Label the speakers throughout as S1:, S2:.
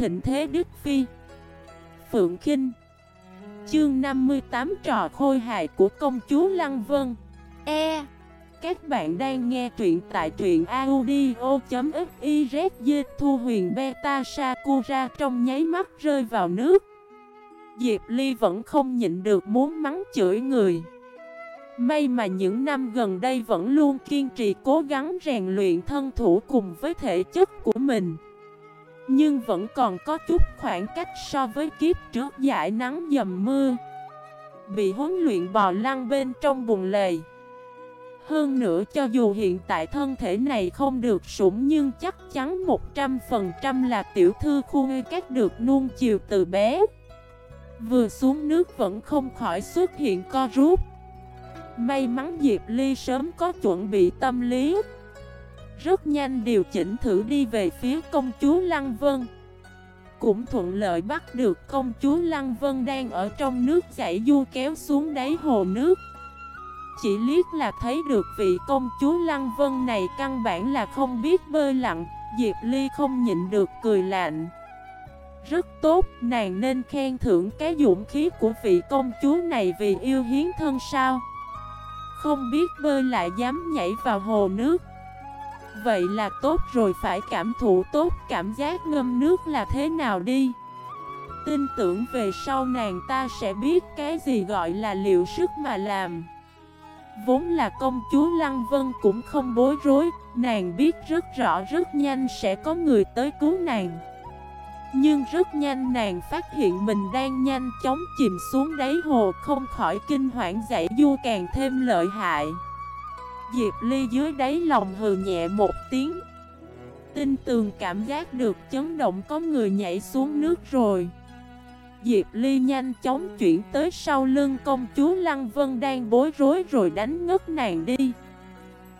S1: thịnh thế Đức Phi. Phượng Kinh. Chương 58 trò khôi hài của công chúa Lăng Vân. E. Các bạn đang nghe truyện tại truyện audio.xyz Thu huyền beta Sakura trong nháy mắt rơi vào nước. Diệp Ly vẫn không nhịn được muốn mắng chửi người. May mà những năm gần đây vẫn luôn kiên trì cố gắng rèn luyện thân thủ cùng với thể chất của mình. Nhưng vẫn còn có chút khoảng cách so với kiếp trước giải nắng dầm mưa. Bị huấn luyện bò lăn bên trong bùn lầy. Hơn nữa cho dù hiện tại thân thể này không được sủng nhưng chắc chắn 100% là tiểu thư khu các được nuông chiều từ bé. Vừa xuống nước vẫn không khỏi xuất hiện co rút. May mắn Diệp Ly sớm có chuẩn bị tâm lý. Rất nhanh điều chỉnh thử đi về phía công chúa Lăng Vân. Cũng thuận lợi bắt được công chúa Lăng Vân đang ở trong nước chảy du kéo xuống đáy hồ nước. Chỉ liếc là thấy được vị công chúa Lăng Vân này căn bản là không biết bơi lặn Diệp Ly không nhịn được cười lạnh. Rất tốt, nàng nên khen thưởng cái dũng khí của vị công chúa này vì yêu hiến thân sao? Không biết bơi lại dám nhảy vào hồ nước. Vậy là tốt rồi, phải cảm thụ tốt cảm giác ngâm nước là thế nào đi. Tin tưởng về sau nàng ta sẽ biết cái gì gọi là liệu sức mà làm. Vốn là công chúa Lăng Vân cũng không bối rối, Nàng biết rất rõ rất nhanh sẽ có người tới cứu nàng. Nhưng rất nhanh nàng phát hiện mình đang nhanh chóng chìm xuống đáy hồ, không khỏi kinh hoảng dậy du càng thêm lợi hại. Diệp Ly dưới đáy lòng hừ nhẹ một tiếng. Tinh tường cảm giác được chấn động, có người nhảy xuống nước rồi. Diệp Ly nhanh chóng chuyển tới sau lưng công chúa Lăng Vân đang bối rối rồi đánh ngất nàng đi.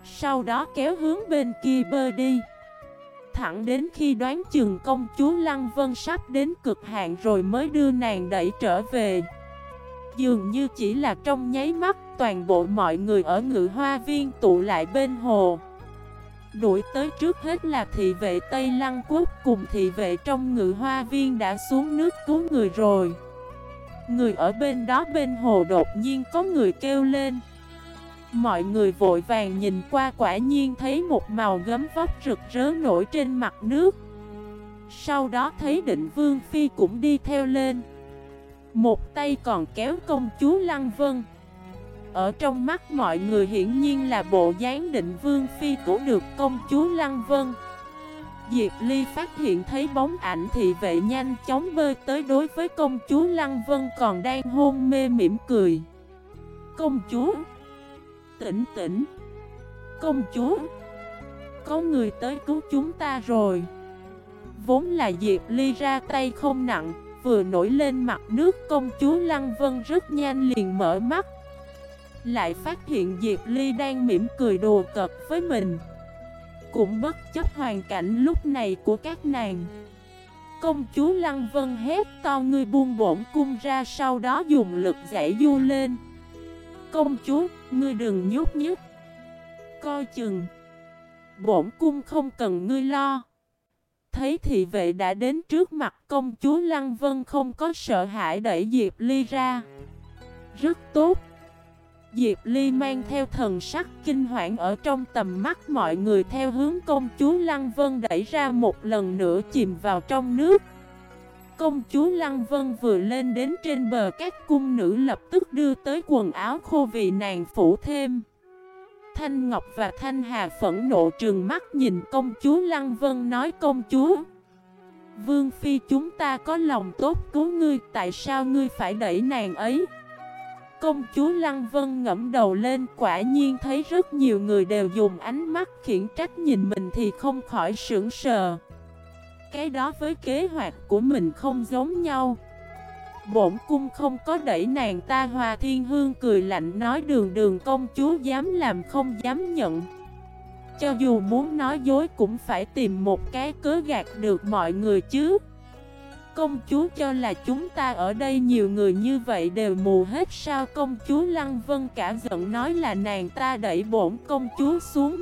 S1: Sau đó kéo hướng bên kia bơi đi. Thẳng đến khi đoán chừng công chúa Lăng Vân sắp đến cực hạn rồi mới đưa nàng đẩy trở về Dường như chỉ là trong nháy mắt, toàn bộ mọi người ở ngự hoa viên tụ lại bên hồ. Đuổi tới trước hết là thị vệ Tây Lăng Quốc, cùng thị vệ trong ngự hoa viên đã xuống nước cứu người rồi. Người ở bên đó bên hồ đột nhiên có người kêu lên. Mọi người vội vàng nhìn qua quả nhiên thấy một màu gấm vóc rực rỡ nổi trên mặt nước. Sau đó thấy định vương phi cũng đi theo lên. Một tay còn kéo công chúa Lăng Vân. Ở trong mắt mọi người hiển nhiên là bộ dáng định vương phi của được công chúa Lăng Vân. Diệp Ly phát hiện thấy bóng ảnh thị vệ nhanh chóng bơi tới đối với công chúa Lăng Vân còn đang hôn mê mỉm cười. Công chúa! Tỉnh tỉnh! Công chúa! Có người tới cứu chúng ta rồi. Vốn là Diệp Ly ra tay không nặng. Vừa nổi lên mặt nước công chúa Lăng Vân rất nhanh liền mở mắt. Lại phát hiện Diệp Ly đang mỉm cười đùa cợt với mình. Cũng bất chấp hoàn cảnh lúc này của các nàng. Công chúa Lăng Vân hét to người buông bổn cung ra sau đó dùng lực giải du lên. Công chúa, ngươi đừng nhút nhút Coi chừng Bổn cung không cần ngươi lo. Thấy thị vệ đã đến trước mặt công chúa Lăng Vân không có sợ hãi đẩy Diệp Ly ra. Rất tốt. Diệp Ly mang theo thần sắc kinh hoảng ở trong tầm mắt mọi người theo hướng công chúa Lăng Vân đẩy ra một lần nữa chìm vào trong nước. Công chúa Lăng Vân vừa lên đến trên bờ các cung nữ lập tức đưa tới quần áo khô vì nàng phủ thêm. Thanh Ngọc và Thanh Hà phẫn nộ trừng mắt nhìn công chúa Lăng Vân nói công chúa. Vương Phi chúng ta có lòng tốt cứu ngươi, tại sao ngươi phải đẩy nàng ấy? Công chúa Lăng Vân ngẫm đầu lên quả nhiên thấy rất nhiều người đều dùng ánh mắt khiển trách nhìn mình thì không khỏi sững sờ. Cái đó với kế hoạch của mình không giống nhau Bổn cung không có đẩy nàng ta Hòa Thiên Hương cười lạnh nói đường đường công chúa dám làm không dám nhận. Cho dù muốn nói dối cũng phải tìm một cái cớ gạt được mọi người chứ. Công chúa cho là chúng ta ở đây nhiều người như vậy đều mù hết sao công chúa Lăng Vân cả giận nói là nàng ta đẩy bổn công chúa xuống.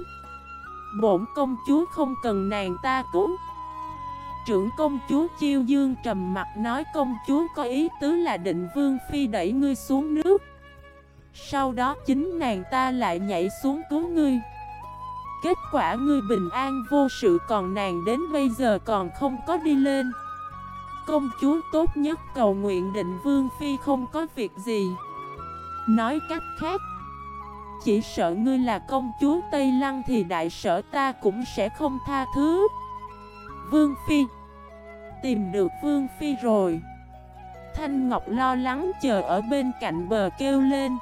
S1: Bổn công chúa không cần nàng ta cứu. Trưởng công chúa Chiêu Dương trầm mặt nói, công chúa, có ý tứ là định Vương Phi đẩy ngươi xuống nước. Sau đó chính nàng ta lại nhảy xuống cứu ngươi. Kết quả ngươi bình an vô sự, còn nàng đến bây giờ còn không có đi lên. Công chúa tốt nhất cầu nguyện định Vương Phi không có việc gì. Nói cách khác, Chỉ sợ ngươi là công chúa Tây Lăng thì đại sở ta cũng sẽ không tha thứ. Vương Phi Tìm được Vương Phi rồi. Thanh Ngọc lo lắng chờ ở bên cạnh bờ kêu lên.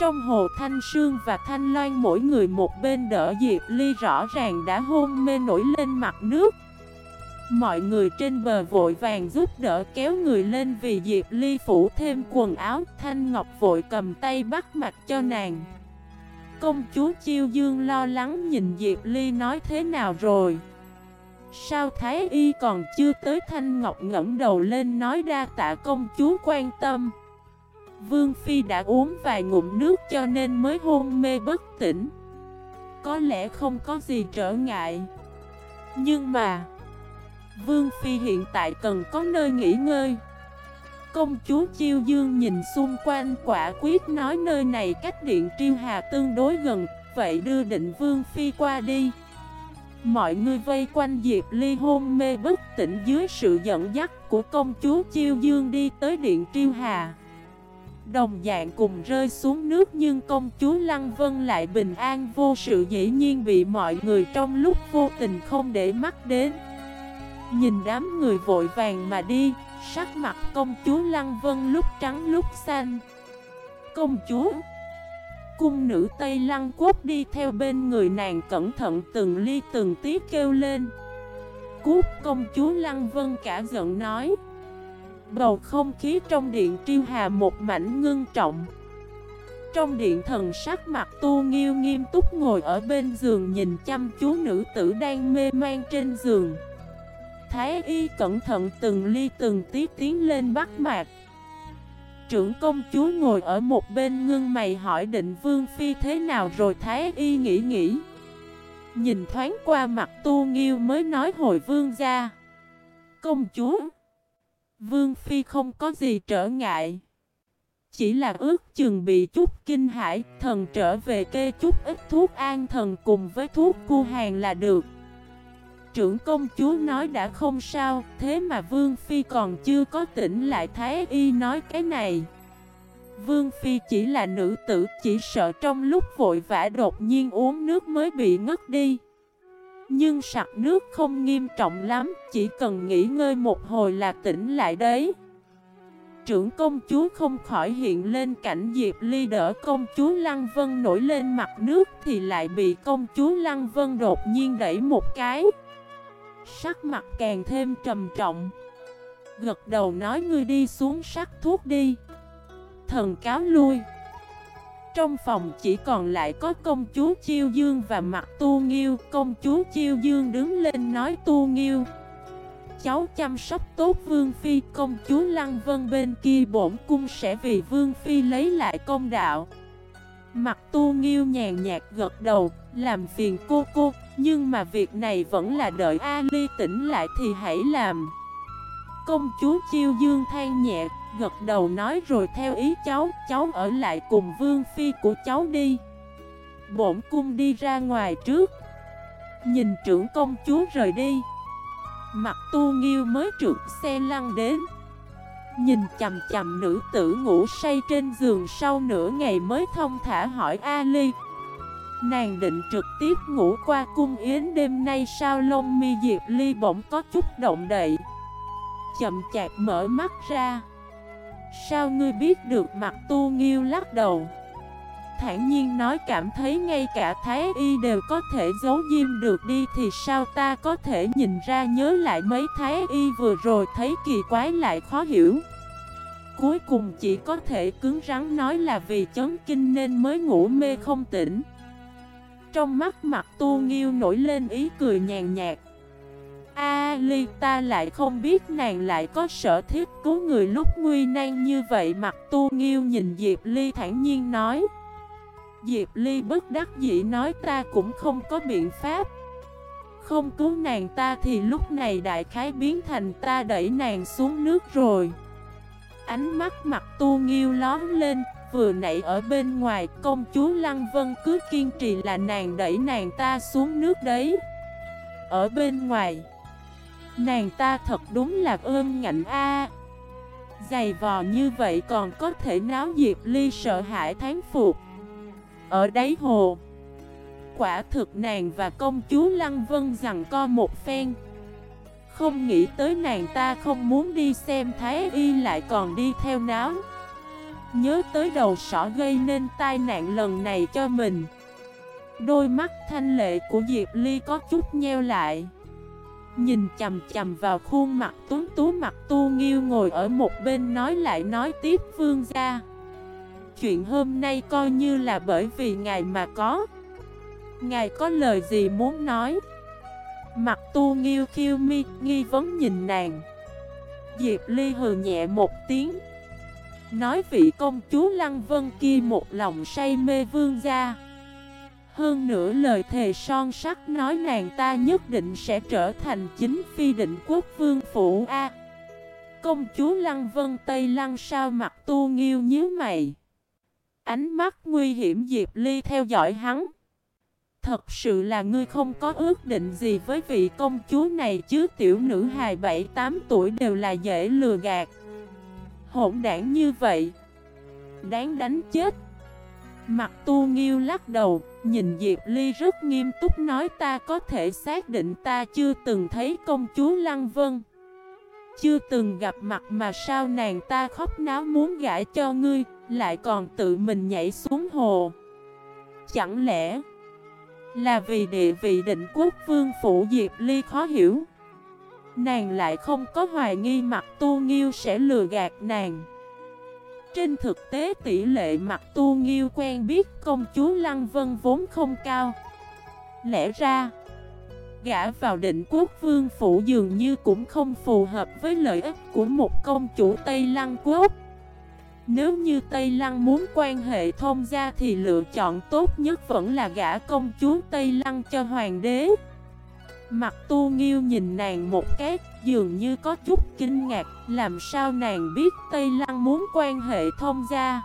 S1: Trong hồ Thanh Sương và Thanh Loan mỗi người một bên đỡ Diệp Ly rõ ràng đã hôn mê nổi lên mặt nước. Mọi người trên bờ vội vàng giúp đỡ kéo người lên vì Diệp Ly phủ thêm quần áo. Thanh Ngọc vội cầm tay bắt mặt cho nàng. Công chúa Chiêu Dương lo lắng nhìn Diệp Ly nói thế nào rồi? Sao Thái Y còn chưa tới Thanh Ngọc ngẫm đầu lên nói ra tạ công chúa quan tâm. Vương Phi đã uống vài ngụm nước cho nên mới hôn mê bất tỉnh. Có lẽ không có gì trở ngại. Nhưng mà, Vương Phi hiện tại cần có nơi nghỉ ngơi. Công chúa Chiêu Dương nhìn xung quanh quả quyết nói nơi này cách điện Triêu Hà tương đối gần, Vậy đưa định Vương Phi qua đi. Mọi người vây quanh Diệp Ly hôn mê bất tỉnh dưới sự dẫn dắt của công chúa Chiêu Dương đi tới điện Triêu Hà. Đồng dạng cùng rơi xuống nước nhưng công chúa Lăng Vân lại bình an vô sự, dĩ nhiên bị mọi người trong lúc vô tình không để mắt đến. Nhìn đám người vội vàng mà đi, Sắc mặt công chúa Lăng Vân lúc trắng lúc xanh. Công chúa Cung nữ Tây Lăng Quốc đi theo bên người nàng cẩn thận từng ly từng tí kêu lên. Cút, công chúa Lăng Vân cả giận nói. Bầu không khí trong điện triêu hà một mảnh ngưng trọng. Trong điện thần sắc mặt tu nghiêu nghiêm túc ngồi ở bên giường nhìn chăm chú nữ tử đang mê man trên giường. Thái y cẩn thận từng ly từng tí tiến lên bắt mạc. Trưởng công chúa ngồi ở một bên ngưng mày hỏi định vương phi thế nào rồi Thái y nghĩ nghĩ. Nhìn thoáng qua mặt tu nghiêu mới nói hồi vương ra Công chúa, Vương phi không có gì trở ngại. Chỉ là ước chừng bị chút kinh hãi, Thần trở về kê chút ít thuốc an thần cùng với thuốc cu hàng là được trưởng công chúa nói đã không sao, thế mà Vương Phi còn chưa có tỉnh lại Thái Y nói cái này. Vương Phi chỉ là nữ tử, chỉ sợ trong lúc vội vã đột nhiên uống nước mới bị ngất đi. Nhưng sặc nước không nghiêm trọng lắm, chỉ cần nghỉ ngơi một hồi là tỉnh lại đấy. Trưởng công chúa không khỏi hiện lên cảnh Diệp Ly đỡ công chúa Lăng Vân nổi lên mặt nước thì lại bị công chúa Lăng Vân đột nhiên đẩy một cái. Sắc mặt càng thêm trầm trọng. Gật đầu nói ngươi đi xuống sắc thuốc đi. Thần cáo lui. Trong phòng chỉ còn lại có công chúa Chiêu Dương và mặt Tu Nghiêu. Công chúa Chiêu Dương đứng lên nói Tu Nghiêu. Cháu chăm sóc tốt Vương Phi Công chúa Lăng Vân bên kia bổn cung sẽ vì Vương Phi lấy lại công đạo. Mặt tu nghiêu nhàn nhạt gật đầu, làm phiền cô cô, nhưng mà việc này vẫn là đợi Ali tỉnh lại thì hãy làm. Công chúa Chiêu Dương than nhẹ, gật đầu nói rồi theo ý cháu, cháu ở lại cùng vương phi của cháu đi. Bổn cung đi ra ngoài trước. Nhìn trưởng công chúa rời đi. Mặt tu nghiêu mới trượt xe lăn đến. Nhìn chầm chầm nữ tử ngủ say trên giường sau nửa ngày mới thông thả hỏi Ali Nàng định trực tiếp ngủ qua cung yến đêm nay sao lông mi Diệp Ly bỗng có chút động đậy. Chậm chạp mở mắt ra. Sao ngươi biết được mặt tu nghiêu lắc đầu? Thản nhiên nói cảm thấy ngay cả Thái Y đều có thể giấu diêm được đi Thì sao ta có thể nhìn ra nhớ lại mấy Thái Y vừa rồi thấy kỳ quái lại khó hiểu? Cuối cùng chỉ có thể cứng rắn nói là vì chấn kinh nên mới ngủ mê không tỉnh. Trong mắt mặt tu nghiêu nổi lên ý cười nhàn nhạt. A ly ta lại không biết nàng lại có sở thiết cứu người lúc nguy nan như vậy, Mặt tu nghiêu nhìn Diệp Ly thản nhiên nói. Diệp Ly bất đắc dĩ nói ta cũng không có biện pháp. Không cứu nàng ta thì lúc này đại khái biến thành ta đẩy nàng xuống nước rồi. Ánh mắt mặt tu nghiêu lóm lên Vừa nãy ở bên ngoài, công chúa Lăng Vân cứ kiên trì là nàng đẩy nàng ta xuống nước đấy. Ở bên ngoài, Nàng ta thật đúng là ơn ngạnh a. Dày vò như vậy còn có thể náo Diệp Ly sợ hãi tháng phục. Ở đáy hồ, Quả thực nàng và công chúa Lăng Vân rằng co một phen. Không nghĩ tới nàng ta không muốn đi xem Thái Y lại còn đi theo náo. Nhớ tới đầu sỏ gây nên tai nạn lần này cho mình. Đôi mắt thanh lệ của Diệp Ly có chút nheo lại. Nhìn chầm chầm vào khuôn mặt tuấn tú mặt tu nghiêu ngồi ở một bên nói lại nói tiếp vương gia. Chuyện hôm nay coi như là bởi vì ngài mà có. Ngài có lời gì muốn nói? Mặt tu nghiêu khiêu mi, nghi vấn nhìn nàng. Diệp Ly hừ nhẹ một tiếng. Nói vị công chúa Lăng Vân kia một lòng say mê vương gia. Hơn nữa lời thề son sắc nói nàng ta nhất định sẽ trở thành chính phi định quốc vương phủ A. Công chúa Lăng Vân Tây Lăng sao mặt tu nghiêu nhíu mày. Ánh mắt nguy hiểm Diệp Ly theo dõi hắn. Thật sự là ngươi không có ước định gì với vị công chúa này chứ, tiểu nữ hài 7-8 tuổi đều là dễ lừa gạt. Hỗn đảng như vậy, Đáng đánh chết. Mặt tu nghiêu lắc đầu, Nhìn Diệp Ly rất nghiêm túc nói ta có thể xác định ta chưa từng thấy công chúa Lăng Vân. Chưa từng gặp mặt mà sao nàng ta khóc náo muốn gãi cho ngươi, Lại còn tự mình nhảy xuống hồ. Chẳng lẽ Là vì địa vị định quốc vương phủ Diệp Ly khó hiểu? Nàng lại không có hoài nghi mặt tu nghiêu sẽ lừa gạt nàng. Trên thực tế, tỷ lệ mặt tu nghiêu quen biết công chúa Lăng Vân vốn không cao. Lẽ ra Gã vào định quốc vương phủ dường như cũng không phù hợp với lợi ích của một công chủ Tây Lăng quốc. Nếu như Tây Lăng muốn quan hệ thông gia thì lựa chọn tốt nhất vẫn là gã công chúa Tây Lăng cho hoàng đế. Mặt tu nghiêu nhìn nàng một cái, dường như có chút kinh ngạc, làm sao nàng biết Tây Lăng muốn quan hệ thông gia.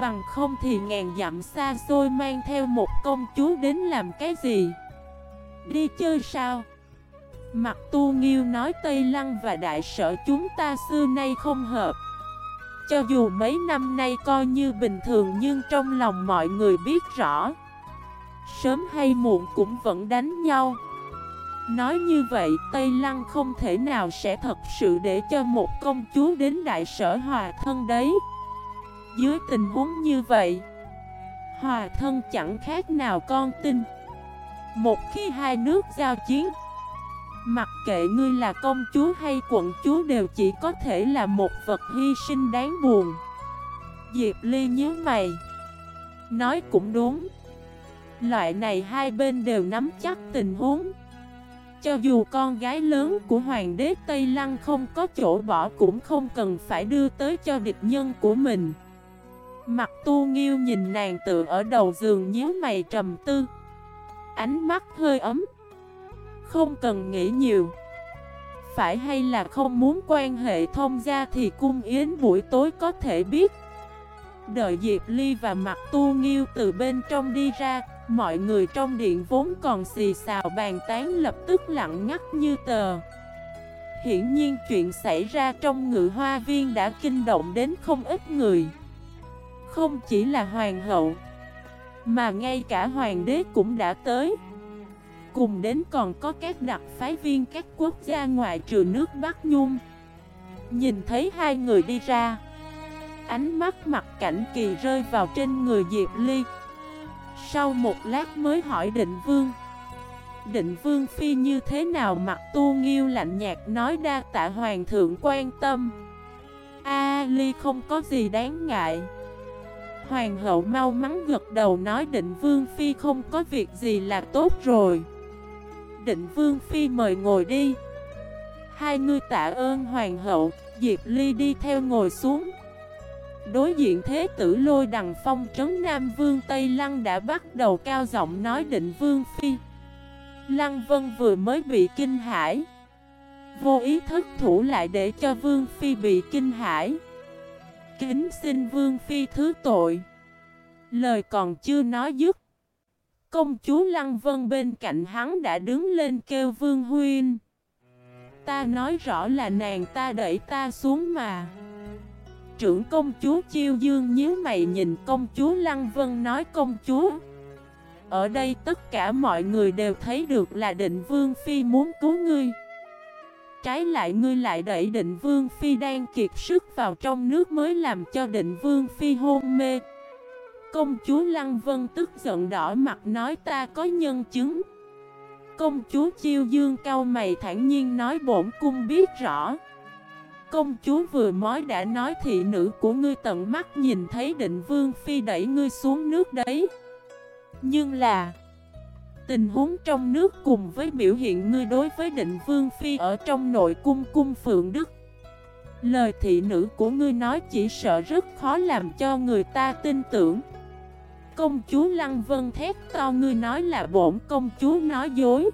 S1: Bằng không thì ngàn dặm xa xôi mang theo một công chúa đến làm cái gì? Đi chơi sao? Mặt tu nghiêu nói Tây Lăng và đại sở chúng ta xưa nay không hợp. Cho dù mấy năm nay coi như bình thường nhưng trong lòng mọi người biết rõ. Sớm hay muộn cũng vẫn đánh nhau. Nói như vậy, Tây Lăng không thể nào sẽ thật sự để cho một công chúa đến đại sở hòa thân đấy. Dưới tình huống như vậy, hòa thân chẳng khác nào con tin. Một khi hai nước giao chiến, mặc kệ ngươi là công chúa hay quận chúa đều chỉ có thể là một vật hy sinh đáng buồn. Diệp Ly nhớ mày, nói cũng đúng. Loại này hai bên đều nắm chắc tình huống. Cho dù con gái lớn của hoàng đế Tây Lăng không có chỗ bỏ cũng không cần phải đưa tới cho địch nhân của mình. Mặt tu nghiêu nhìn nàng tự ở đầu giường nhíu mày trầm tư. Ánh mắt hơi ấm. Không cần nghĩ nhiều. Phải hay là không muốn quan hệ thông gia thì cung yến buổi tối có thể biết. Đợi Diệp Ly và mặt tu nghiêu từ bên trong đi ra Mọi người trong điện vốn còn xì xào bàn tán lập tức lặng ngắt như tờ. Hiển nhiên chuyện xảy ra trong ngự hoa viên đã kinh động đến không ít người. Không chỉ là hoàng hậu, Mà ngay cả hoàng đế cũng đã tới. Cùng đến còn có các đặc phái viên các quốc gia ngoại trừ nước Bắc Nhung. Nhìn thấy hai người đi ra, Ánh mắt mặt cảnh kỳ rơi vào trên người Diệp Ly sau một lát mới hỏi định vương. Định vương phi như thế nào mặt tu nghiêu lạnh nhạt nói đa tạ hoàng thượng quan tâm. A ly không có gì đáng ngại. Hoàng hậu mau mắn gật đầu nói định vương phi không có việc gì là tốt rồi. Định vương phi mời ngồi đi. Hai người tạ ơn hoàng hậu. Diệp ly đi theo ngồi xuống. Đối diện thế tử lôi đằng phong trấn Nam Vương Tây Lăng đã bắt đầu cao giọng nói định Vương Phi. Lăng Vân vừa mới bị kinh hãi. Vô ý thức thủ lại để cho Vương Phi bị kinh hãi. Kính xin Vương Phi thứ tội. Lời còn chưa nói dứt, Công chúa Lăng Vân bên cạnh hắn đã đứng lên kêu Vương Huynh. Ta nói rõ là nàng ta đẩy ta xuống mà. Trưởng công chúa Chiêu Dương nhíu mày nhìn công chúa Lăng Vân nói, công chúa, Ở đây tất cả mọi người đều thấy được là định Vương Phi muốn cứu ngươi. Trái lại ngươi lại đẩy định Vương Phi đang kiệt sức vào trong nước mới làm cho định Vương Phi hôn mê. Công chúa Lăng Vân tức giận đỏ mặt nói, ta có nhân chứng. Công chúa Chiêu Dương cao mày thản nhiên nói, bổn cung biết rõ. Công chúa vừa mới đã nói thị nữ của ngươi tận mắt nhìn thấy định vương phi đẩy ngươi xuống nước đấy. Nhưng là, Tình huống trong nước cùng với biểu hiện ngươi đối với định vương phi ở trong nội cung cung phượng đức. Lời thị nữ của ngươi nói chỉ sợ rất khó làm cho người ta tin tưởng. Công chúa Lăng Vân thét to ngươi nói là bổn công chúa nói dối.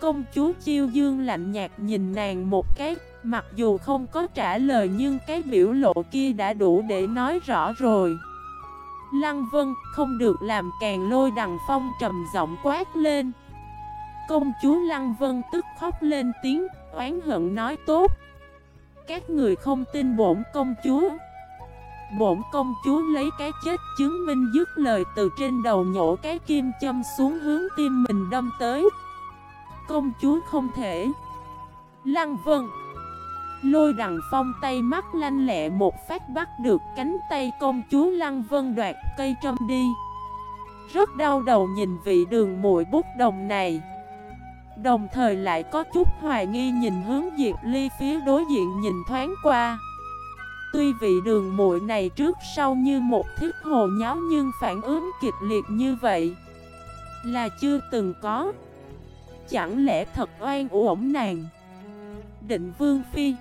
S1: Công chúa Chiêu Dương lạnh nhạt nhìn nàng một cái. Mặc dù không có trả lời nhưng cái biểu lộ kia đã đủ để nói rõ rồi. Lăng Vân không được làm càng lôi đằng phong trầm giọng quát lên. Công chúa Lăng Vân tức khóc lên tiếng, oán hận nói tốt. Các người không tin bổn công chúa. Bổn công chúa lấy cái chết chứng minh dứt lời từ trên đầu nhổ cái kim châm xuống hướng tim mình đâm tới. Công chúa không thể. Lăng Vân Lôi đằng phong tay mắt lanh lẹ một phát bắt được cánh tay công chúa Lăng Vân đoạt cây trâm đi. Rất đau đầu nhìn vị đường muội bút đồng này. Đồng thời lại có chút hoài nghi nhìn hướng Diệp Ly phía đối diện nhìn thoáng qua. Tuy vị đường muội này trước sau như một thiết hồ nháo nhưng phản ứng kịch liệt như vậy Là chưa từng có. Chẳng lẽ thật oan uổng nàng? Định Vương Phi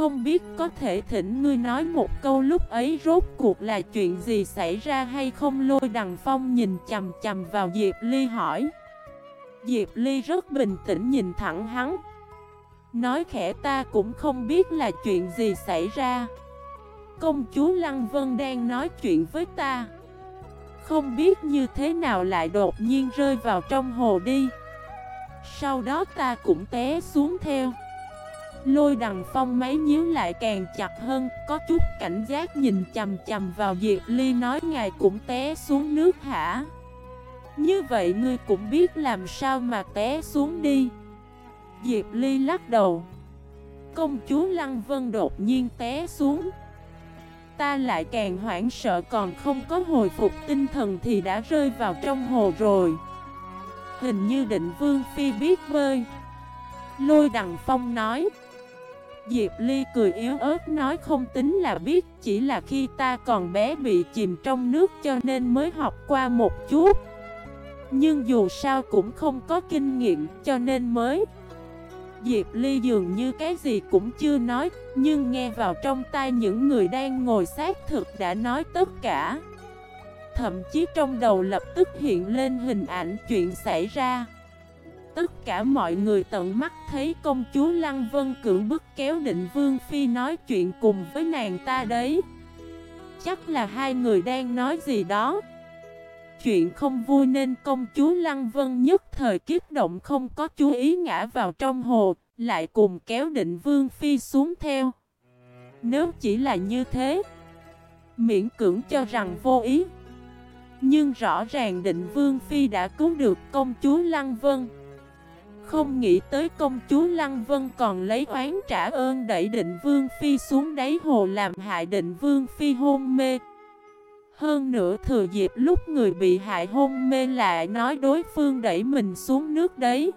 S1: không biết có thể thỉnh ngươi nói một câu lúc ấy rốt cuộc là chuyện gì xảy ra hay không? Lôi đằng phong nhìn chầm chầm vào Diệp Ly hỏi. Diệp Ly rất bình tĩnh nhìn thẳng hắn. Nói khẽ, ta cũng không biết là chuyện gì xảy ra. Công chúa Lăng Vân đang nói chuyện với ta. Không biết như thế nào lại đột nhiên rơi vào trong hồ đi. Sau đó ta cũng té xuống theo. Lôi đằng phong máy nhíu lại càng chặt hơn, Có chút cảnh giác nhìn chầm chầm vào Diệp Ly nói ngài cũng té xuống nước hả? Như vậy ngươi cũng biết làm sao mà té xuống đi. Diệp Ly lắc đầu. Công chúa Lăng Vân đột nhiên té xuống. Ta lại càng hoảng sợ còn không có hồi phục tinh thần thì đã rơi vào trong hồ rồi. Hình như định Vương Phi biết bơi. Lôi Đằng Phong nói. Diệp Ly cười yếu ớt nói không tính là biết, Chỉ là khi ta còn bé bị chìm trong nước cho nên mới học qua một chút. Nhưng dù sao cũng không có kinh nghiệm cho nên mới. Diệp Ly dường như cái gì cũng chưa nói, Nhưng nghe vào trong tai những người đang ngồi xác thực đã nói tất cả. Thậm chí trong đầu lập tức hiện lên hình ảnh chuyện xảy ra. Tất cả mọi người tận mắt thấy công chúa Lăng Vân cưỡng bức kéo định Vương Phi nói chuyện cùng với nàng ta đấy. Chắc là hai người đang nói gì đó. Chuyện không vui nên công chúa Lăng Vân nhất thời kiếp động không có chú ý ngã vào trong hồ, Lại cùng kéo định Vương Phi xuống theo. Nếu chỉ là như thế, Miễn cưỡng cho rằng vô ý. Nhưng rõ ràng định Vương Phi đã cứu được công chúa Lăng Vân không nghĩ tới công chúa Lăng Vân còn lấy oán trả ơn đẩy định Vương Phi xuống đáy hồ làm hại định Vương Phi hôn mê. Hơn nữa thừa dịp lúc người bị hại hôn mê lại nói đối phương đẩy mình xuống nước đấy.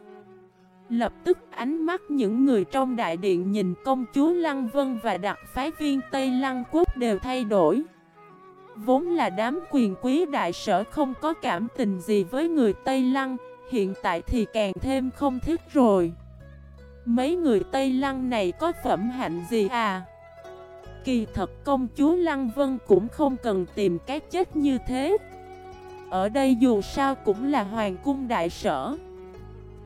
S1: Lập tức ánh mắt những người trong đại điện nhìn công chúa Lăng Vân và đặc phái viên Tây Lăng Quốc đều thay đổi. Vốn là đám quyền quý đại sở không có cảm tình gì với người Tây Lăng, hiện tại thì càng thêm không thích rồi Mấy người Tây Lăng này có phẩm hạnh gì à? Kỳ thật công chúa Lăng Vân cũng không cần tìm cái chết như thế Ở đây dù sao cũng là hoàng cung đại sở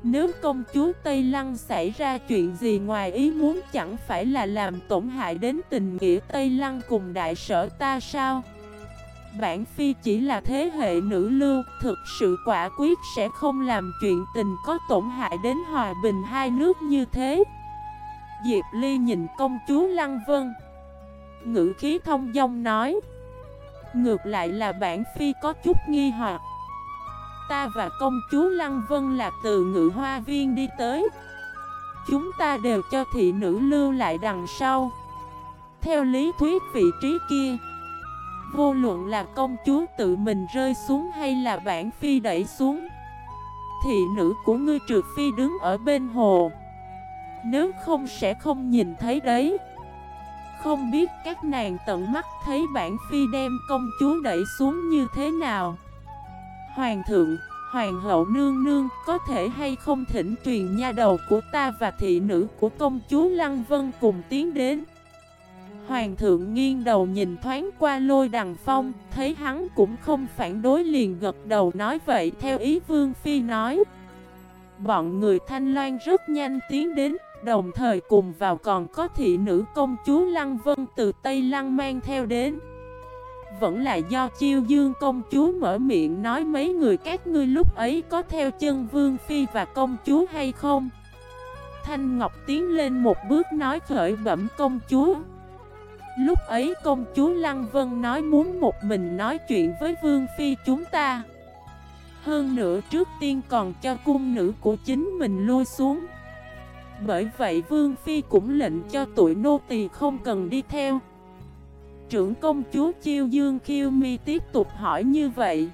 S1: Nếu công chúa Tây Lăng xảy ra chuyện gì ngoài ý muốn chẳng phải là làm tổn hại đến tình nghĩa Tây Lăng cùng đại sở ta sao? Bản Phi chỉ là thế hệ nữ lưu, thực sự quả quyết sẽ không làm chuyện tình có tổn hại đến hòa bình hai nước như thế. Diệp Ly nhìn công chúa Lăng Vân. Ngữ khí thông dong nói. Ngược lại là bản Phi có chút nghi hoặc. Ta và công chúa Lăng Vân là từ ngự hoa viên đi tới Chúng ta đều cho thị nữ lưu lại đằng sau Theo lý thuyết vị trí kia Vô luận là công chúa tự mình rơi xuống hay là bản phi đẩy xuống Thị nữ của ngươi trượt phi đứng ở bên hồ. Nếu không sẽ không nhìn thấy đấy. Không biết các nàng tận mắt thấy bản phi đem công chúa đẩy xuống như thế nào. Hoàng thượng, hoàng hậu nương nương có thể hay không thỉnh truyền nha đầu của ta và thị nữ của công chúa Lăng Vân cùng tiến đến? Hoàng thượng nghiêng đầu nhìn thoáng qua lôi đằng phong, Thấy hắn cũng không phản đối liền gật đầu nói vậy theo ý Vương Phi nói. Bọn người Thanh Loan rất nhanh tiến đến, Đồng thời cùng vào còn có thị nữ công chúa Lăng Vân từ Tây Lăng mang theo đến. Vẫn là do chiêu dương công chúa mở miệng nói mấy người các ngươi lúc ấy có theo chân vương phi và công chúa hay không? Thanh Ngọc tiến lên một bước nói khởi bẩm công chúa. Lúc ấy công chúa Lăng Vân nói muốn một mình nói chuyện với vương phi chúng ta. Hơn nữa trước tiên còn cho cung nữ của chính mình lui xuống. Bởi vậy vương phi cũng lệnh cho tuổi nô tỳ không cần đi theo. Trưởng công chúa Chiêu Dương Khiêu Mi tiếp tục hỏi như vậy.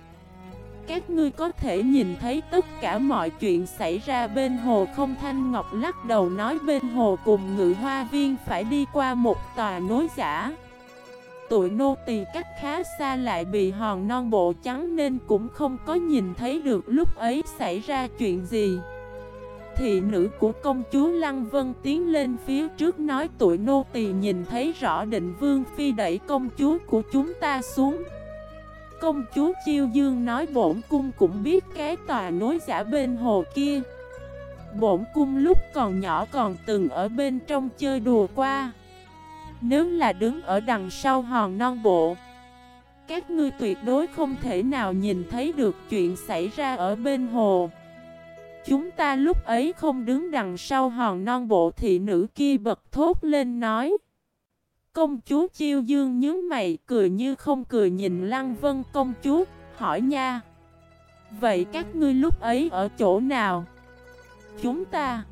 S1: Các ngươi có thể nhìn thấy tất cả mọi chuyện xảy ra bên hồ không? Thanh Ngọc lắc đầu nói bên hồ cùng ngự hoa viên phải đi qua một tòa nối giả. Tụi nô tỳ cách khá xa lại bị hòn non bộ trắng nên cũng không có nhìn thấy được lúc ấy xảy ra chuyện gì. Thị nữ của công chúa Lăng Vân tiến lên phía trước nói tụi nô tỳ nhìn thấy rõ định vương phi đẩy công chúa của chúng ta xuống. Công chúa Chiêu Dương nói bổn cung cũng biết cái tòa nối giả bên hồ kia Bổn cung lúc còn nhỏ còn từng ở bên trong chơi đùa qua Nếu là đứng ở đằng sau hòn non bộ, Các ngươi tuyệt đối không thể nào nhìn thấy được chuyện xảy ra ở bên hồ Chúng ta lúc ấy không đứng đằng sau hòn non bộ, thị nữ kia bật thốt lên nói. Công chúa Chiêu Dương nhớ mày cười như không cười nhìn Lăng Vân công chúa, hỏi nha. Vậy các ngươi lúc ấy ở chỗ nào? Chúng ta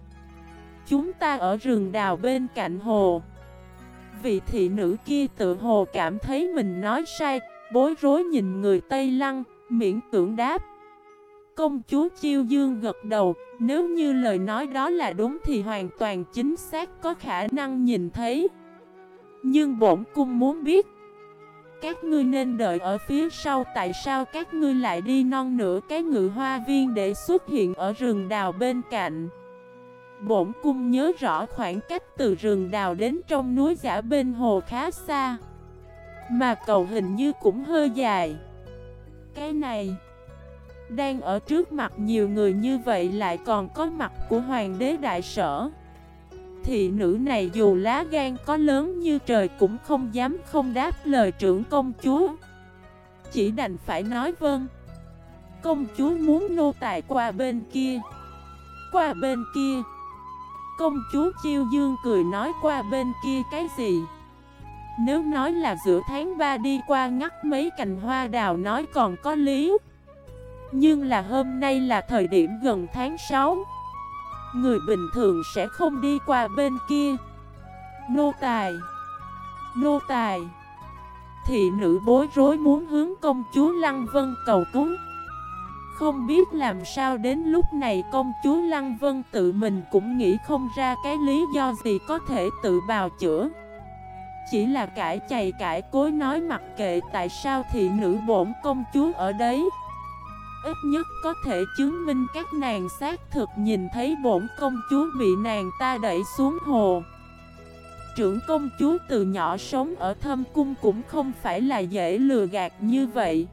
S1: Chúng ta ở rừng đào bên cạnh hồ Vị thị nữ kia tự hồ cảm thấy mình nói sai Bối rối nhìn người Tây Lăng Miễn cưỡng đáp Công chúa Chiêu Dương gật đầu, nếu như lời nói đó là đúng thì hoàn toàn chính xác có khả năng nhìn thấy. Nhưng bổn cung muốn biết, các ngươi nên đợi ở phía sau tại sao các ngươi lại đi non nửa cái ngự hoa viên để xuất hiện ở rừng đào bên cạnh. Bổn cung nhớ rõ khoảng cách từ rừng đào đến trong núi giả bên hồ khá xa. Mà cầu hình như cũng hơi dài. Cái này... Đang ở trước mặt nhiều người như vậy lại còn có mặt của hoàng đế đại sở Thị nữ này dù lá gan có lớn như trời cũng không dám không đáp lời trưởng công chúa. Chỉ đành phải nói vâng. Công chúa muốn nô tài qua bên kia. Qua bên kia. Công chúa Chiêu Dương cười nói qua bên kia cái gì? Nếu nói là giữa tháng 3 đi qua ngắt mấy cành hoa đào nói còn có lý. Nhưng là hôm nay là thời điểm gần tháng 6 Người bình thường sẽ không đi qua bên kia. Nô tài. Nô tài. Thị nữ bối rối muốn hướng công chúa Lăng Vân cầu cứu. Không biết làm sao đến lúc này công chúa Lăng Vân tự mình cũng nghĩ không ra cái lý do gì có thể tự bào chữa. Chỉ là cãi chày cãi cối nói mặc kệ tại sao thị nữ bổn công chúa ở đấy. Ít nhất có thể chứng minh các nàng xác thực nhìn thấy bổn công chúa bị nàng ta đẩy xuống hồ Trưởng công chúa từ nhỏ sống ở thâm cung cũng không phải là dễ lừa gạt như vậy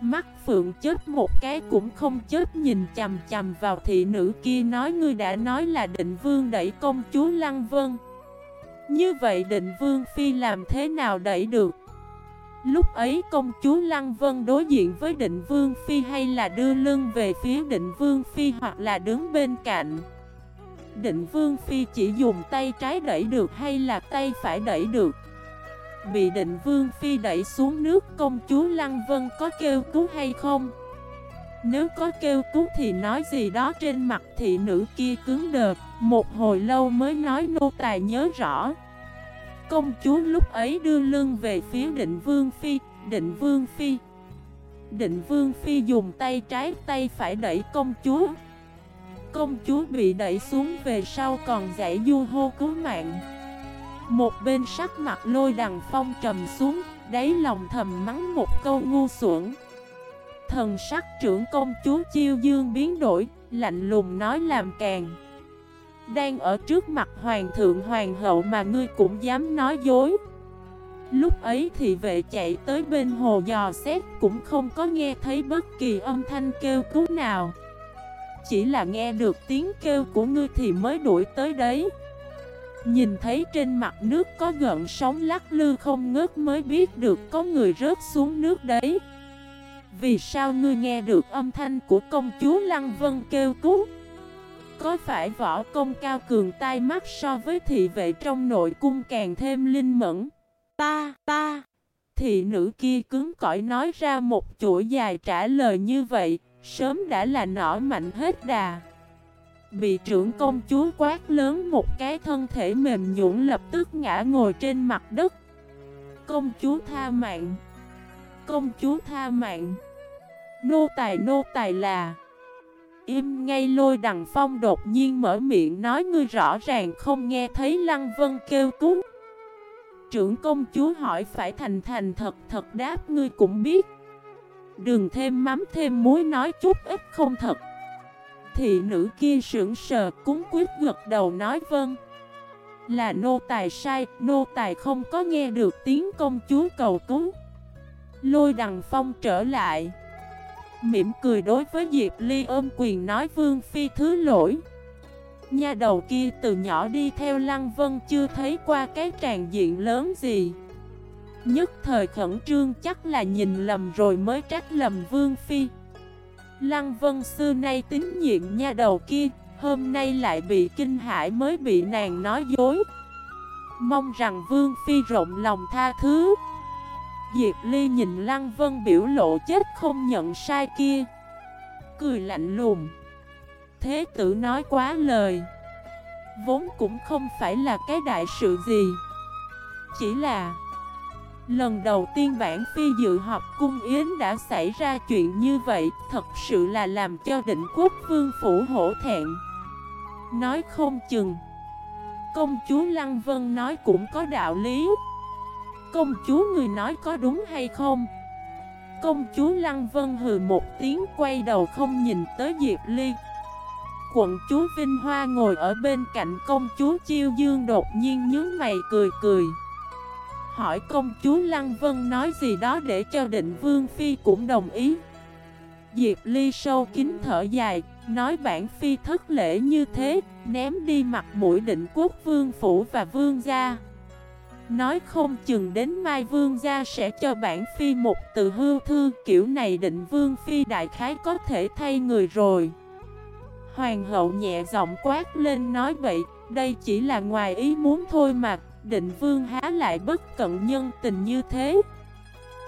S1: Mắt phượng chết một cái cũng không chết nhìn chầm chầm vào thị nữ kia nói ngươi đã nói là định vương đẩy công chúa Lăng Vân. Như vậy định vương phi làm thế nào đẩy được? Lúc ấy công chúa Lăng Vân đối diện với định vương phi hay là đưa lưng về phía định vương phi hoặc là đứng bên cạnh. Định vương phi chỉ dùng tay trái đẩy được hay là tay phải đẩy được? Bị định vương phi đẩy xuống nước, công chúa Lăng Vân có kêu cứu hay không? Nếu có kêu cứu thì nói gì đó trên mặt thị nữ kia cứng đờ, Một hồi lâu mới nói nô tài nhớ rõ. Công chúa lúc ấy đưa lưng về phía định vương phi. Định vương phi. Định vương phi dùng tay trái, tay phải đẩy công chúa. Công chúa bị đẩy xuống về sau còn dãy du hô cứu mạng. Một bên sắc mặt lôi đằng phong trầm xuống, Đáy lòng thầm mắng một câu ngu xuẩn. Thần sắc trưởng công chúa chiêu dương biến đổi, Lạnh lùng nói làm càng. Đang ở trước mặt hoàng thượng hoàng hậu mà ngươi cũng dám nói dối. Lúc ấy thì vệ chạy tới bên hồ dò xét cũng không có nghe thấy bất kỳ âm thanh kêu cứu nào. Chỉ là nghe được tiếng kêu của ngươi thì mới đuổi tới đấy. Nhìn thấy trên mặt nước có gợn sóng lắc lư không ngớt mới biết được có người rớt xuống nước đấy. Vì sao ngươi nghe được âm thanh của công chúa Lăng Vân kêu cứu? Có phải võ công cao cường tai mắt so với thị vệ trong nội cung càng thêm linh mẫn? Ta, ta. Thị nữ kia cứng cỏi nói ra một chuỗi dài trả lời như vậy Sớm đã là nỏ mạnh hết đà. Bị trưởng công chúa quát lớn một cái thân thể mềm nhũn lập tức ngã ngồi trên mặt đất. Công chúa tha mạng. Công chúa tha mạng. Nô tài nô tài là Im ngay lôi đằng phong đột nhiên mở miệng nói ngươi rõ ràng không nghe thấy Lăng Vân kêu cứu. Trưởng công chúa hỏi phải thành thành thật thật đáp ngươi cũng biết. Đừng thêm mắm thêm muối nói chút ít không thật. Thị nữ kia sững sờ cúng quyết gật đầu nói vâng. Là nô tài sai, nô tài không có nghe được tiếng công chúa cầu cứu. Lôi đằng phong trở lại. Mỉm cười đối với Diệp Ly ôm quyền nói, vương phi thứ lỗi. Nhà đầu kia từ nhỏ đi theo Lăng Vân chưa thấy qua cái tràn diện lớn gì. Nhất thời khẩn trương chắc là nhìn lầm rồi mới trách lầm Vương Phi. Lăng Vân xưa nay tín nhiệm nha đầu kia, Hôm nay lại bị kinh hãi mới bị nàng nói dối. Mong rằng Vương Phi rộng lòng tha thứ. Diệp Ly nhìn Lăng Vân biểu lộ chết không nhận sai kia. Cười lạnh lùng. Thế tử nói quá lời. Vốn cũng không phải là cái đại sự gì. Chỉ là, Lần đầu tiên bản phi dự họp cung yến đã xảy ra chuyện như vậy, Thật sự là làm cho định quốc vương phủ hổ thẹn. Nói không chừng, Công chúa Lăng Vân nói cũng có đạo lý. Công chúa người nói có đúng hay không Công chúa Lăng Vân hừ một tiếng quay đầu không nhìn tới Diệp Ly Quận chúa Vinh Hoa ngồi ở bên cạnh công chúa Chiêu Dương đột nhiên nhớ mày cười cười hỏi công chúa Lăng Vân nói gì đó để cho định Vương Phi cũng đồng ý. Diệp Ly sâu kín thở dài, nói bản Phi thất lễ như thế, ném đi mặt mũi định quốc Vương Phủ và Vương Gia. Nói không chừng đến Mai Vương Gia sẽ cho bản Phi một từ hưu thư kiểu này định Vương Phi đại khái có thể thay người rồi. Hoàng hậu nhẹ giọng quát lên nói vậy, đây chỉ là ngoài ý muốn thôi mà, định vương há lại bất cận nhân tình như thế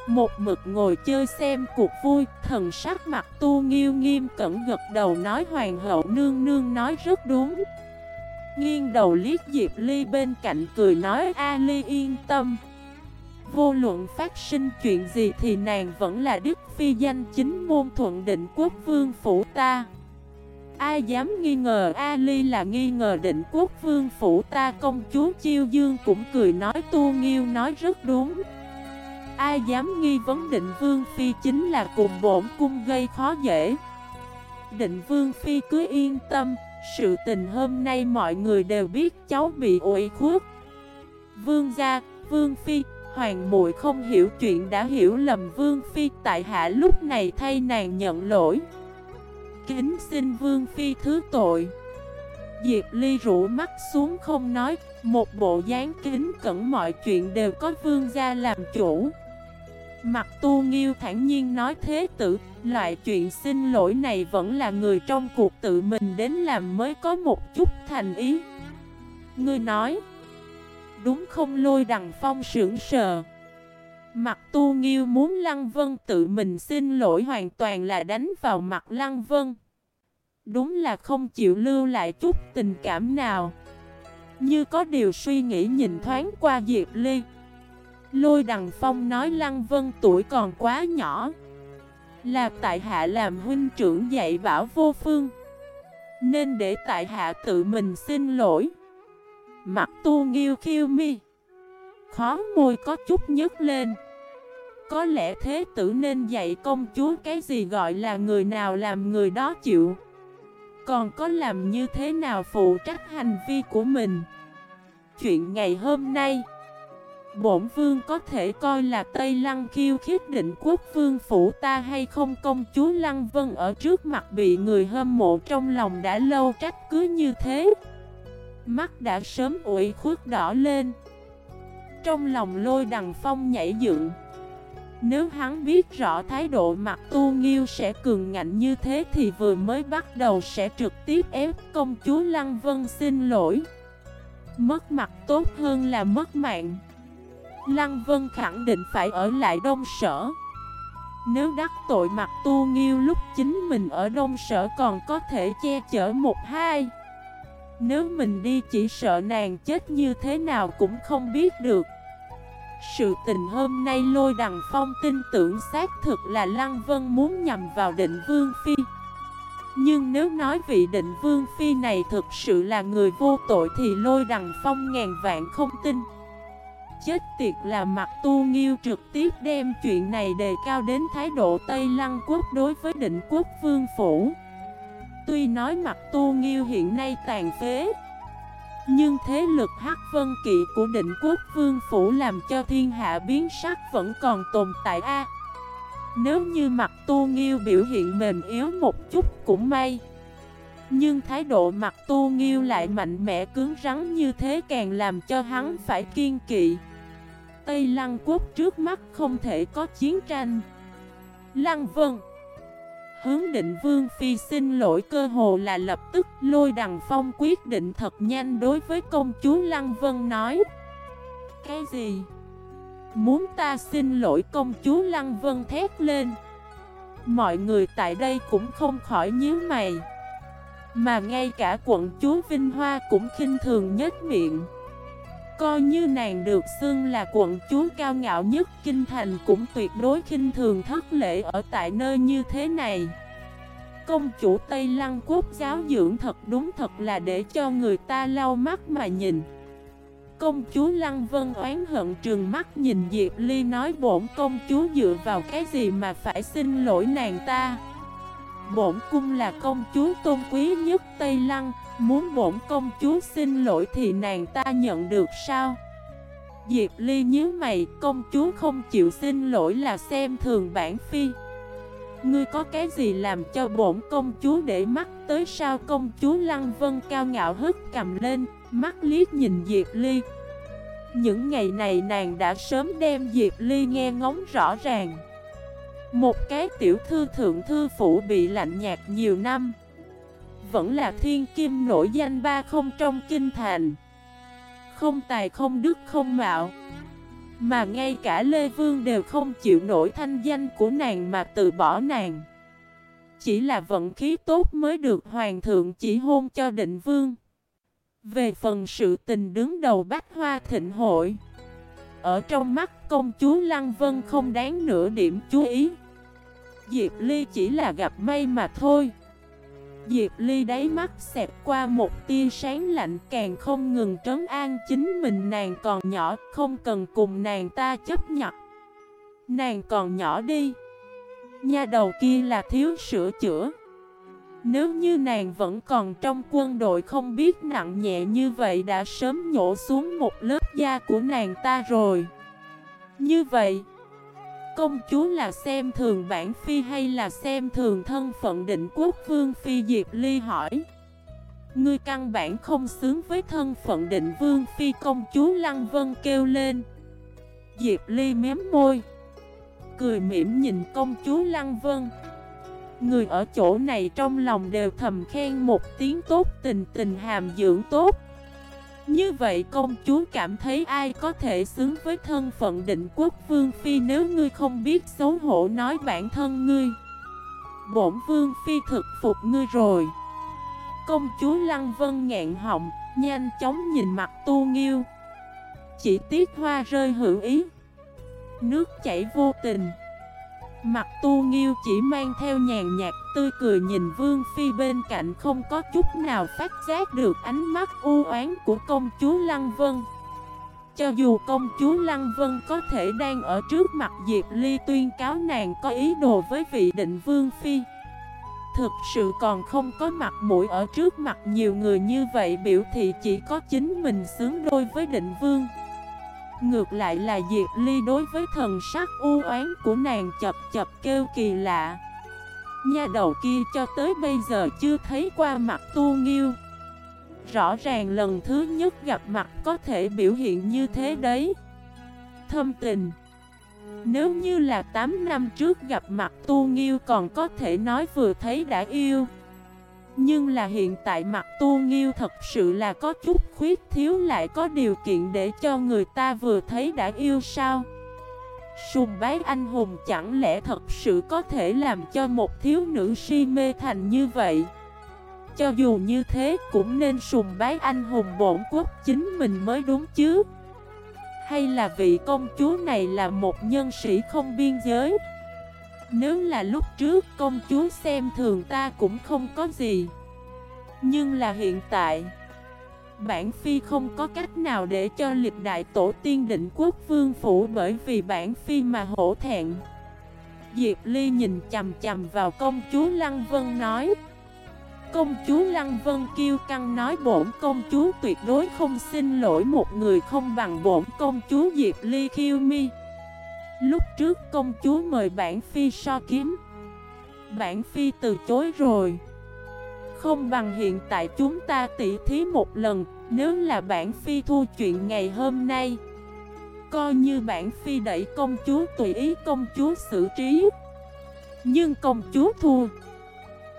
S1: Một mực ngồi chơi xem cuộc vui Thần sắc mặt tu nghiêu nghiêm cẩn gật đầu nói hoàng hậu nương nương nói rất đúng Nghiêng đầu liếc Diệp Ly bên cạnh cười nói, A Ly yên tâm. Vô luận phát sinh chuyện gì thì nàng vẫn là đức phi danh chính môn thuận định quốc vương phủ ta. Ai dám nghi ngờ Ali là nghi ngờ định quốc vương phủ ta, công chúa Chiêu Dương cũng cười nói, tu nghiêu nói rất đúng. Ai dám nghi vấn định vương phi chính là cùng bổn cung gây khó dễ. Định vương phi cứ yên tâm. Sự tình hôm nay mọi người đều biết cháu bị ủi khuất. Vương gia, vương phi, Hoàng muội không hiểu chuyện đã hiểu lầm Vương Phi Tại hạ lúc này thay nàng nhận lỗi. Kính xin Vương Phi thứ tội. Diệp Ly rũ mắt xuống không nói Một bộ dáng kính cẩn mọi chuyện đều có vương gia làm chủ. Mặt tu nghiêu thản nhiên nói thế tử, Loại chuyện xin lỗi này vẫn là người trong cuộc tự mình đến làm mới có một chút thành ý. Ngươi nói, Đúng không lôi đằng phong sưởng sờ? Mặt tu nghiêu muốn Lăng Vân tự mình xin lỗi hoàn toàn là đánh vào mặt Lăng Vân. Đúng là không chịu lưu lại chút tình cảm nào. Như có điều suy nghĩ nhìn thoáng qua Diệp Ly Lôi Đằng Phong nói Lăng Vân tuổi còn quá nhỏ. Là tại hạ làm huynh trưởng dạy bảo vô phương. Nên để tại hạ tự mình xin lỗi. Mặt tu nghiêu khiêu mi. Khó môi có chút nhức lên. Có lẽ thế tử nên dạy công chúa cái gì gọi là người nào làm người đó chịu. Còn có làm như thế nào phụ trách hành vi của mình? Chuyện ngày hôm nay Bổn vương có thể coi là Tây Lăng khiêu khích định quốc vương phủ ta hay không? Công chúa Lăng Vân ở trước mặt bị người hâm mộ trong lòng đã lâu trách cứ như thế. Mắt đã sớm ủi khuất đỏ lên. Trong lòng lôi đằng phong nhảy dựng. Nếu hắn biết rõ thái độ mặt tu nghiêu sẽ cường ngạnh như thế Thì vừa mới bắt đầu sẽ trực tiếp ép công chúa Lăng Vân xin lỗi. Mất mặt tốt hơn là mất mạng. Lăng Vân khẳng định phải ở lại Đông Sở. Nếu đắc tội mặt tu nghiêu lúc chính mình ở Đông Sở còn có thể che chở một hai. Nếu mình đi chỉ sợ nàng chết như thế nào cũng không biết được. Sự tình hôm nay lôi đằng phong tin tưởng xác thực là Lăng Vân muốn nhằm vào định Vương Phi. Nhưng nếu nói vị định Vương Phi này thực sự là người vô tội thì lôi đằng phong ngàn vạn không tin chết tiệt là mặt tu nghiêu trực tiếp đem chuyện này đề cao đến thái độ Tây Lăng quốc đối với định quốc vương phủ. Tuy nói mặt tu nghiêu hiện nay tàn phế, nhưng thế lực hắc vân kỵ của định quốc vương phủ làm cho thiên hạ biến sắc vẫn còn tồn tại A. Nếu như mặt tu nghiêu biểu hiện mềm yếu một chút cũng may. Nhưng thái độ mặt tu nghiêu lại mạnh mẽ cứng rắn như thế càng làm cho hắn phải kiên kỵ. Tây Lăng quốc trước mắt không thể có chiến tranh. Lăng Vân. Hướng định Vương Phi xin lỗi cơ hồ là lập tức, lôi đằng phong quyết định thật nhanh đối với công chúa Lăng Vân nói. Cái gì? Muốn ta xin lỗi công chúa Lăng Vân thét lên. Mọi người tại đây cũng không khỏi nhíu mày. Mà ngay cả quận chúa Vinh Hoa cũng khinh thường nhất miệng. Coi như nàng được xưng là quận chúa cao ngạo nhất, kinh thành cũng tuyệt đối khinh thường thất lễ ở tại nơi như thế này. Công chủ Tây Lăng quốc giáo dưỡng thật đúng thật là để cho người ta lau mắt mà nhìn. Công chúa Lăng Vân oán hận trường mắt nhìn Diệp Ly nói bổn công chúa dựa vào cái gì mà phải xin lỗi nàng ta? Bổn cung là công chúa tôn quý nhất Tây Lăng. Muốn bổn công chúa xin lỗi thì nàng ta nhận được sao? Diệp Ly nhớ mày, công chúa không chịu xin lỗi là xem thường bản phi. Ngươi có cái gì làm cho bổn công chúa để mắt tới sao? Công chúa Lăng Vân cao ngạo hất cầm lên, mắt liếc nhìn Diệp Ly. Những ngày này nàng đã sớm đem Diệp Ly nghe ngóng rõ ràng. Một cái tiểu thư thượng thư phủ bị lạnh nhạt nhiều năm. Vẫn là thiên kim nổi danh ba không trong kinh thành. Không tài, không đức, không mạo. Mà ngay cả Lê Vương đều không chịu nổi thanh danh của nàng mà từ bỏ nàng. Chỉ là vận khí tốt mới được hoàng thượng chỉ hôn cho định vương. Về phần sự tình đứng đầu bách hoa thịnh hội, Ở trong mắt công chúa Lăng Vân không đáng nửa điểm chú ý. Diệp Ly chỉ là gặp may mà thôi. Diệp Ly đáy mắt xẹp qua một tia sáng lạnh, càng không ngừng trấn an chính mình. Nàng còn nhỏ, không cần cùng nàng ta chấp nhận. Nàng còn nhỏ đi. Nhà đầu kia là thiếu sửa chữa. Nếu như nàng vẫn còn trong quân đội, không biết nặng nhẹ như vậy đã sớm nhổ xuống một lớp da của nàng ta rồi. Như vậy Công chúa là xem thường bản phi hay là xem thường thân phận định quốc? Vương phi Diệp Ly hỏi. Ngươi căn bản không xứng với thân phận định vương phi, công chúa Lăng Vân kêu lên. Diệp Ly mém môi, Cười mỉm nhìn công chúa Lăng Vân. Người ở chỗ này trong lòng đều thầm khen một tiếng tốt, tình tình hàm dưỡng tốt. Như vậy công chúa cảm thấy ai có thể xứng với thân phận định quốc vương phi nếu ngươi không biết xấu hổ nói bản thân ngươi? Bổn vương phi thực phục ngươi rồi. Công chúa Lăng Vân ngẹn họng, nhanh chóng nhìn mặt tu nghiêu. Chỉ tiếc hoa rơi hữu ý. Nước chảy vô tình. Mặt tu nghiêu chỉ mang theo nhàn nhạt tươi cười nhìn Vương Phi bên cạnh không có chút nào phát giác được ánh mắt u oán của công chúa Lăng Vân. Cho dù công chúa Lăng Vân có thể đang ở trước mặt Diệp Ly tuyên cáo nàng có ý đồ với vị định Vương Phi, Thực sự còn không có mặt mũi ở trước mặt nhiều người như vậy biểu thị chỉ có chính mình sướng đôi với định vương. Ngược lại là Diệp Ly đối với thần sắc u oán của nàng chập chập kêu kỳ lạ. Nha đầu kia cho tới bây giờ chưa thấy qua mặt tu nghiêu. Rõ ràng lần thứ nhất gặp mặt có thể biểu hiện như thế đấy. Thâm tình. Nếu như là 8 năm trước gặp mặt tu nghiêu còn có thể nói vừa thấy đã yêu nhưng là hiện tại mặt tu nghiêu thật sự là có chút khuyết, thiếu lại có điều kiện để cho người ta vừa thấy đã yêu sao? Sùng bái anh hùng chẳng lẽ thật sự có thể làm cho một thiếu nữ si mê thành như vậy? Cho dù như thế cũng nên sùng bái anh hùng bổn quốc chính mình mới đúng chứ? Hay là vị công chúa này là một nhân sĩ không biên giới? Nếu là lúc trước, công chúa xem thường ta cũng không có gì. Nhưng là hiện tại, Bản phi không có cách nào để cho lịch đại tổ tiên định quốc vương phủ bởi vì bản phi mà hổ thẹn. Diệp Ly nhìn chầm chầm vào công chúa Lăng Vân nói, Công chúa Lăng Vân kêu căng nói bổn công chúa tuyệt đối không xin lỗi một người không bằng bổn công chúa Diệp Ly khiêu mi. Lúc trước công chúa mời bản phi so kiếm. Bản phi từ chối rồi. Không bằng hiện tại chúng ta tỉ thí một lần, Nếu là bản phi thu chuyện ngày hôm nay. Coi như bản phi đẩy công chúa tùy ý công chúa xử trí. Nhưng công chúa thua.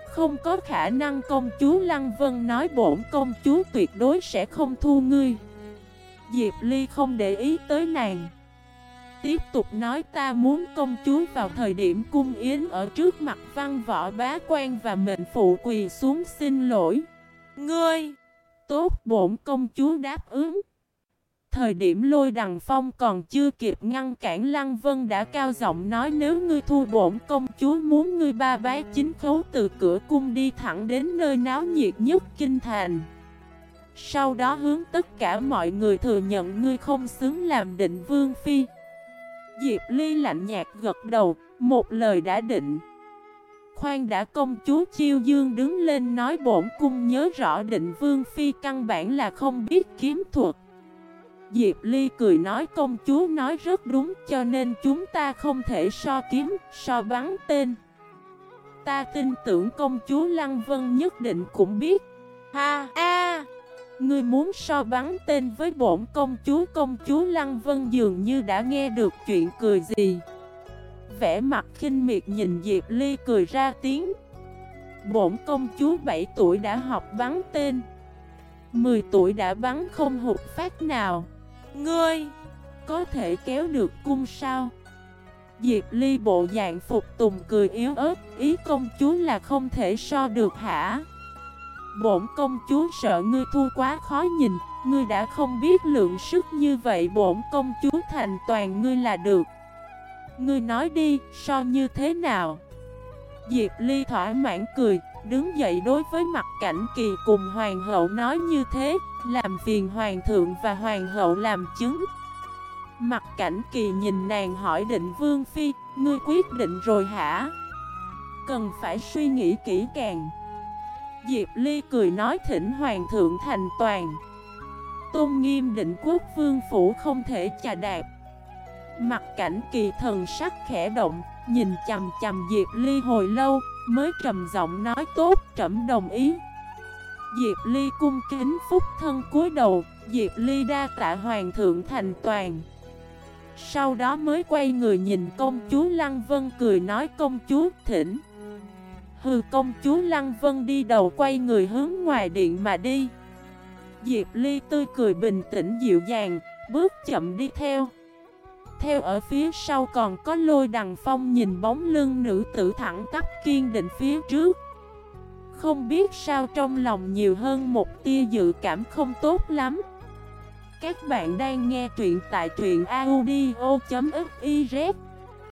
S1: Không có khả năng công chúa Lăng Vân nói bổn công chúa tuyệt đối sẽ không thu ngươi. Diệp Ly không để ý tới nàng. Tiếp tục nói ta muốn công chúa vào thời điểm cung yến ở trước mặt văn võ bá quan và mệnh phụ quỳ xuống xin lỗi. Ngươi! Tốt bổn công chúa đáp ứng. Thời điểm lôi đằng phong còn chưa kịp ngăn cản Lăng Vân đã cao giọng nói nếu ngươi thua bổn công chúa muốn ngươi ba bái chính khấu từ cửa cung đi thẳng đến nơi náo nhiệt nhất kinh thành. Sau đó hướng tất cả mọi người thừa nhận ngươi không xứng làm định vương phi. Diệp Ly lạnh nhạt gật đầu, một lời đã định. Khoan đã công chúa Chiêu Dương đứng lên nói bổn cung nhớ rõ định Vương Phi căn bản là không biết kiếm thuật. Diệp Ly cười nói công chúa nói rất đúng cho nên chúng ta không thể so kiếm, so bắn tên. Ta tin tưởng công chúa Lăng Vân nhất định cũng biết. Ha! A! Ngươi muốn so bắn tên với bổn công chúa Công chúa Lăng Vân dường như đã nghe được chuyện cười gì. Vẽ mặt khinh miệt nhìn Diệp Ly cười ra tiếng. Bổn công chúa 7 tuổi đã học bắn tên. 10 tuổi đã bắn không hụt phát nào. Ngươi Có thể kéo được cung sao? Diệp Ly bộ dạng phục tùng cười yếu ớt, Ý công chúa là không thể so được hả? Bổn công chúa sợ ngươi thua quá khó nhìn Ngươi đã không biết lượng sức như vậy Bổn công chúa thành toàn ngươi là được. Ngươi nói đi, so như thế nào? Diệp Ly thỏa mãn cười Đứng dậy đối với mặt cảnh kỳ cùng hoàng hậu nói như thế Làm phiền hoàng thượng và hoàng hậu làm chứng. Mặt cảnh kỳ nhìn nàng hỏi định vương phi Ngươi quyết định rồi hả? Cần phải suy nghĩ kỹ càng. Diệp Ly cười nói thỉnh Hoàng thượng thành toàn. Tôn nghiêm định quốc vương phủ không thể chà đạp. Mặt cảnh kỳ thần sắc khẽ động, Nhìn chầm chầm Diệp Ly hồi lâu, Mới trầm giọng nói tốt, trẫm đồng ý. Diệp Ly cung kính phúc thân cúi đầu, Diệp Ly đa tạ hoàng thượng thành toàn. Sau đó mới quay người nhìn công chúa Lăng Vân cười nói công chúa thỉnh. Hừ công chúa Lăng Vân đi đầu quay người hướng ngoài điện mà đi. Diệp Ly tươi cười bình tĩnh dịu dàng, Bước chậm đi theo. Theo ở phía sau còn có lôi đằng phong nhìn bóng lưng nữ tử thẳng tắp kiên định phía trước. Không biết sao trong lòng nhiều hơn một tia dự cảm không tốt lắm. Các bạn đang nghe truyện tại truyện audio.fif